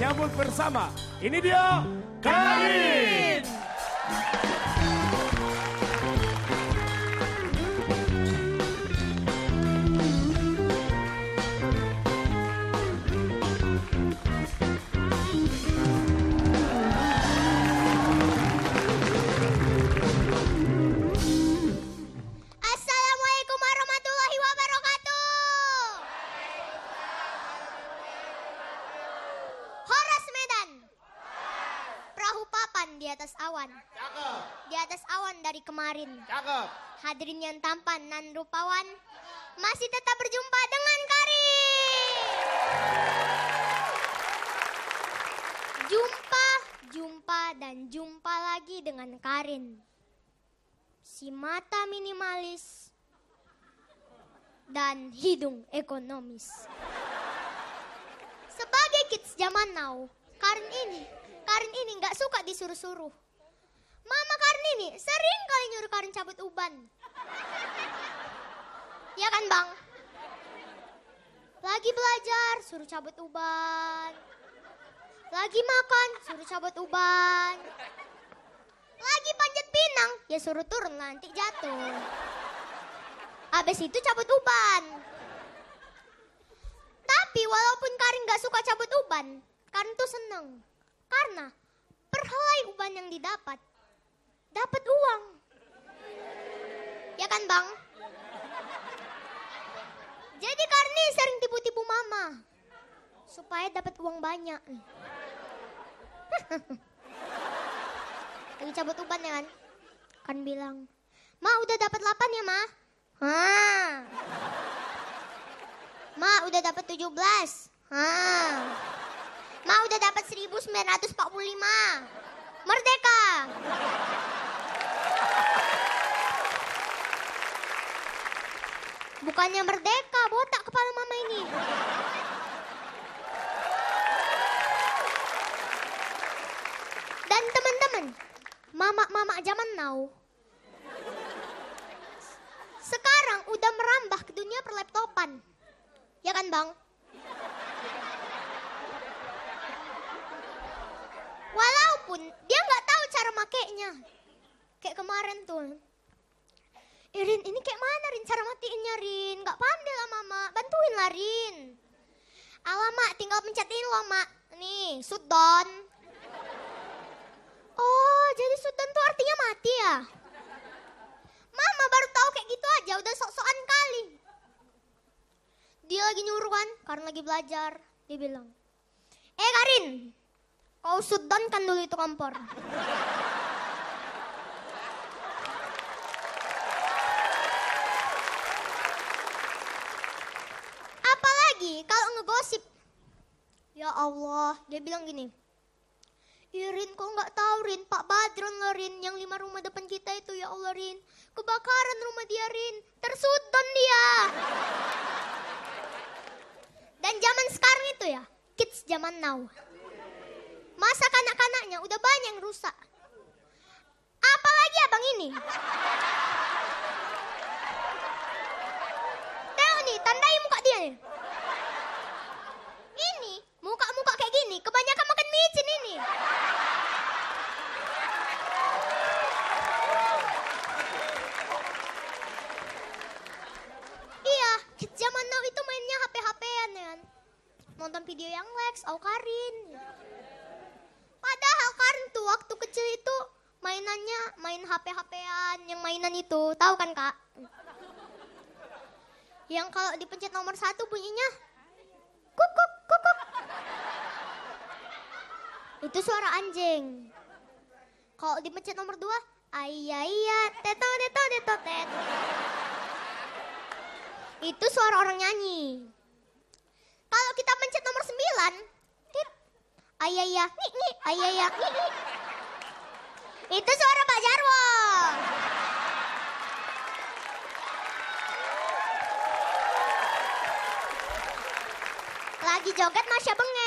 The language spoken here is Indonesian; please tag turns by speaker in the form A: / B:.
A: menyambut bersama. Ini dia Karin.
B: Assalamualaikum atas awan. Di atas awan dari kemarin. Hadirin yang tampan dan rupawan. Masih tetap berjumpa dengan Karin. Jumpa, jumpa, dan jumpa lagi dengan Karin si mata minimalis dan hidung ekonomis. Sebagai kids zaman now, Karin ini, Karin ini nggak suka disuruh-suruh. Mama Karin ini sering kali nyuruh Karin cabut uban. Ya kan bang? Lagi belajar, suruh cabut uban. Lagi makan, suruh cabut uban. Lagi panjat pinang, ya suruh turun nanti jatuh. Abis itu cabut uban. Tapi walaupun Karin gak suka cabut uban, Karin tuh seneng. Karena perhelai uban yang didapat, dapat uang. Ya kan bang? Jadi Karin ini sering tipu-tipu mama. Supaya dapat uang banyak. lagi cabut uban ya kan? Kan bilang, Ma udah dapat 8 ya Ma? Hah. Ma udah dapat 17. Hah. Ma udah dapat 1945. Merdeka. Bukannya merdeka, botak kepala mama ini. Dan teman-teman, mama-mama zaman now sekarang udah merambah ke dunia perlaptopan. Ya kan, Bang? Walaupun dia nggak tahu cara makainya. Kayak kemarin tuh. Irin, ini kayak mana Rin cara matiinnya Rin? Nggak pandai lah Mama, bantuin lah Rin. Alamak, tinggal pencet ini loh Mak. Nih, shutdown. Oh, jadi shutdown tuh artinya mati ya? Mama baru tahu kayak gitu aja, udah sok-sokan kali. Dia lagi nyuruh kan, karena lagi belajar. Dia bilang, kau shutdown kan dulu itu kompor. Apalagi kalau ngegosip. Ya Allah, dia bilang gini. Irin kok nggak tahu Rin, Pak Badron lah Rin, yang lima rumah depan kita itu ya Allah Rin. Kebakaran rumah dia Rin, tersudon dia. Dan zaman sekarang itu ya, kids zaman now. Masa kanak-kanaknya udah banyak yang rusak. Apalagi abang ini. Tengok nih, tandai muka dia nih. Ini, muka-muka kayak gini, kebanyakan makan micin ini. Iya, zaman now itu mainnya HP-HPan ya kan. Nonton video yang Lex, Aukarin. Padahal Karin tuh waktu kecil itu mainannya main HP-HPan, yang mainan itu, tahu kan kak? Yang kalau dipencet nomor satu bunyinya kukuk kukuk. Itu suara anjing. Kalau dipencet nomor dua, ayah iya, teto teto teto tet. Itu suara orang nyanyi. Kalau kita pencet nomor sembilan, nih nih. Itu suara Pak Jarwo. Lagi joget Masya bengek.